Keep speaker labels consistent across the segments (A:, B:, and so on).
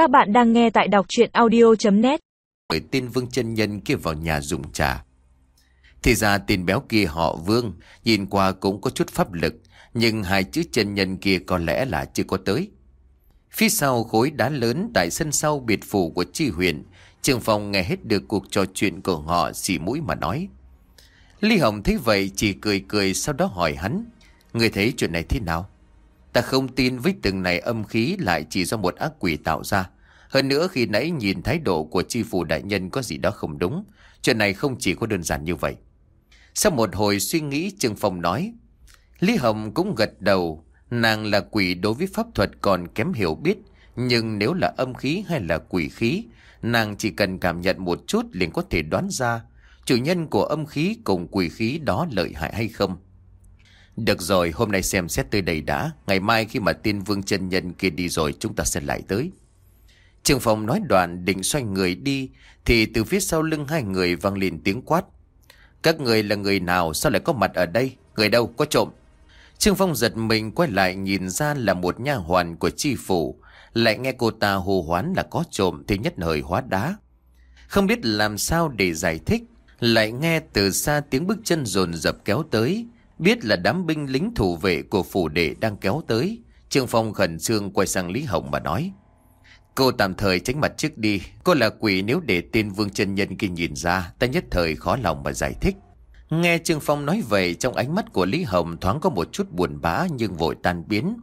A: Các bạn đang nghe tại đọc chuyện audio.net
B: Người tên Vương chân Nhân kia vào nhà dùng trà. Thì ra tên béo kia họ Vương, nhìn qua cũng có chút pháp lực, nhưng hai chữ chân nhân kia có lẽ là chưa có tới. Phía sau khối đá lớn tại sân sau biệt phủ của chi huyện, Trường Phong nghe hết được cuộc trò chuyện của họ xỉ mũi mà nói. Lý Hồng thấy vậy chỉ cười cười sau đó hỏi hắn, người thấy chuyện này thế nào? Ta không tin với từng này âm khí lại chỉ do một ác quỷ tạo ra. Hơn nữa khi nãy nhìn thái độ của chi phủ đại nhân có gì đó không đúng. Chuyện này không chỉ có đơn giản như vậy. Sau một hồi suy nghĩ Trương Phong nói. Lý Hồng cũng gật đầu. Nàng là quỷ đối với pháp thuật còn kém hiểu biết. Nhưng nếu là âm khí hay là quỷ khí, nàng chỉ cần cảm nhận một chút liền có thể đoán ra chủ nhân của âm khí cùng quỷ khí đó lợi hại hay không. Được rồi, hôm nay xem xét tới đây đã. Ngày mai khi mà tiên vương chân nhân kia đi rồi chúng ta sẽ lại tới. Trường phòng nói đoạn định xoay người đi thì từ phía sau lưng hai người vang lên tiếng quát. Các người là người nào sao lại có mặt ở đây? Người đâu có trộm? Trương Phong giật mình quay lại nhìn ra là một nha hoàn của chi phủ. Lại nghe cô ta hô hoán là có trộm thì nhất thời hóa đá. Không biết làm sao để giải thích. Lại nghe từ xa tiếng bước chân rồn rập kéo tới. Biết là đám binh lính thủ vệ của phủ đệ đang kéo tới. Trương Phong khẩn trương quay sang Lý Hồng mà nói. Cô tạm thời tránh mặt trước đi. Cô là quỷ nếu để tên vương chân nhân kia nhìn ra, ta nhất thời khó lòng mà giải thích. Nghe Trương Phong nói vậy, trong ánh mắt của Lý Hồng thoáng có một chút buồn bã nhưng vội tan biến.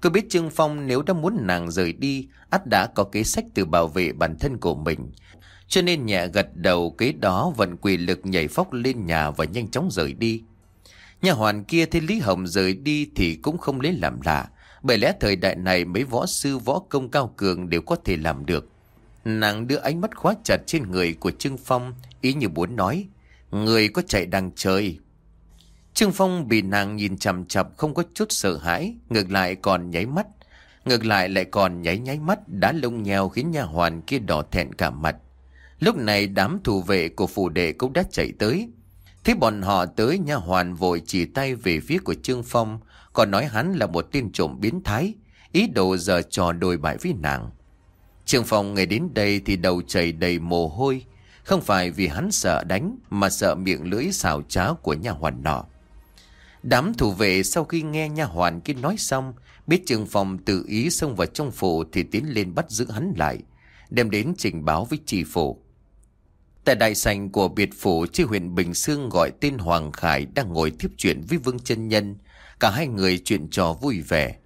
B: Cô biết Trương Phong nếu đã muốn nàng rời đi, ắt đã có kế sách từ bảo vệ bản thân của mình. Cho nên nhẹ gật đầu kế đó vận quỷ lực nhảy phóc lên nhà và nhanh chóng rời đi. Nhà hoàn kia thấy Lý Hồng rời đi thì cũng không lấy làm lạ. Bởi lẽ thời đại này mấy võ sư võ công cao cường đều có thể làm được. Nàng đưa ánh mắt khóa chặt trên người của Trương Phong, ý như muốn nói. Người có chạy đằng trời Trương Phong bị nàng nhìn chằm chằm không có chút sợ hãi, ngược lại còn nháy mắt. Ngược lại lại còn nháy nháy mắt đã lông nheo khiến nhà hoàn kia đỏ thẹn cả mặt. Lúc này đám thủ vệ của phủ đệ cũng đã chạy tới. Thế bọn họ tới nha hoàn vội chỉ tay về phía của Trương Phong, còn nói hắn là một tên trộm biến thái, ý đồ giờ trò đồi bại với nàng. Trương Phong ngày đến đây thì đầu chảy đầy mồ hôi, không phải vì hắn sợ đánh mà sợ miệng lưỡi xào trá của nhà hoàn nọ. Đám thủ vệ sau khi nghe nha hoàn kia nói xong, biết Trương Phong tự ý xông vào trong phủ thì tiến lên bắt giữ hắn lại, đem đến trình báo với tri phủ. Tại đại sảnh của biệt phủ, chi huyện Bình Sương gọi tên Hoàng Khải đang ngồi tiếp chuyện với Vương chân Nhân. Cả hai người chuyện trò vui vẻ.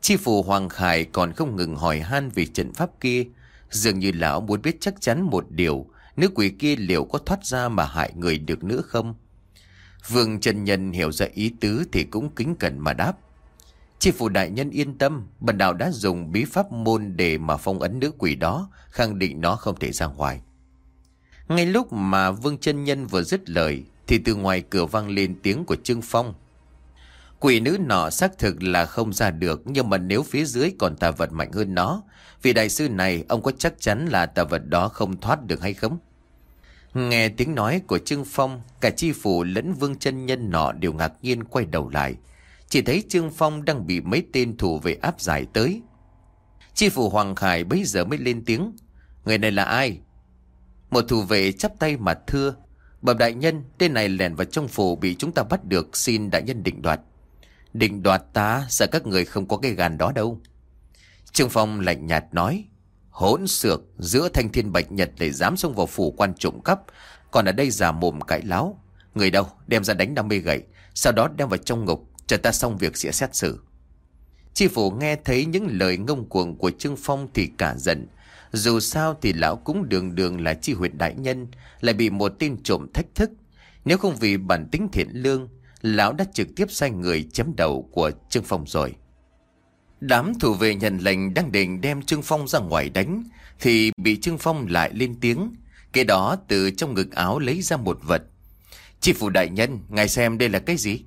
B: Chi phủ Hoàng Khải còn không ngừng hỏi han về trận pháp kia. Dường như lão muốn biết chắc chắn một điều, nữ quỷ kia liệu có thoát ra mà hại người được nữa không? Vương chân Nhân hiểu ra ý tứ thì cũng kính cẩn mà đáp. Chi phủ đại nhân yên tâm, bần đạo đã dùng bí pháp môn để mà phong ấn nữ quỷ đó, khẳng định nó không thể ra ngoài. Ngay lúc mà Vương chân Nhân vừa dứt lời, Thì từ ngoài cửa vang lên tiếng của Trương Phong Quỷ nữ nọ xác thực là không ra được, Nhưng mà nếu phía dưới còn tà vật mạnh hơn nó vì đại sư này, ông có chắc chắn là tà vật đó không thoát được hay không? Nghe tiếng nói của Trương Phong, Cả chi phủ lẫn Vương chân Nhân nọ đều ngạc nhiên quay đầu lại Chỉ thấy Trương Phong đang bị mấy tên thủ vệ áp giải tới Chi phủ Hoàng Khải bấy giờ mới lên tiếng Người này là ai? Một thủ vệ chắp tay mà thưa, Bẩm đại nhân, Tên này lèn vào trong phủ bị chúng ta bắt được, Xin đại nhân định đoạt. Định đoạt ta? Sợ các người không có cái gan đó đâu. Trương Phong lạnh nhạt nói, Hỗn xược, Giữa thanh thiên bạch nhật để dám xông vào phủ quan trộm cắp, Còn ở đây giả mồm cãi láo. Người đâu, đem ra đánh 50 gậy, Sau đó đem vào trong ngục, Chờ ta xong việc sẽ xét xử. Chi phủ nghe thấy những lời ngông cuồng của Trương Phong thì cả giận dù sao thì lão cũng đường đường là chi huyện đại nhân, lại bị một tên trộm thách thức. Nếu không vì bản tính thiện lương, lão đã trực tiếp sai người chấm đầu của Trương Phong rồi. Đám thủ vệ nhận lệnh đang định đem Trương Phong ra ngoài đánh, thì bị Trương Phong lại lên tiếng. Kế đó từ trong ngực áo lấy ra một vật. Chi phủ đại nhân, ngài xem đây là cái gì?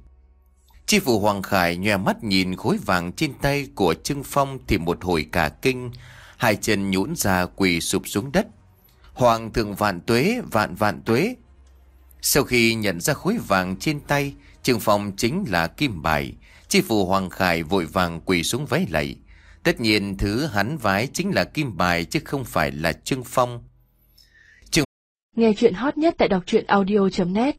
B: Chi phủ Hoàng Khải nhòe mắt nhìn khối vàng trên tay của Trương Phong thì một hồi cả kinh, hai chân nhũn ra quỳ sụp xuống đất. Hoàng thượng vạn tuế, vạn vạn tuế. Sau khi nhận ra khối vàng trên tay, Trương Phong chính là kim bài. Chi phủ Hoàng Khải vội vàng quỳ xuống váy lạy. Tất nhiên thứ hắn vái chính là kim bài chứ không phải là Trương Phong.
C: Nghe chuyện hot nhất tại đọc truyện audio.net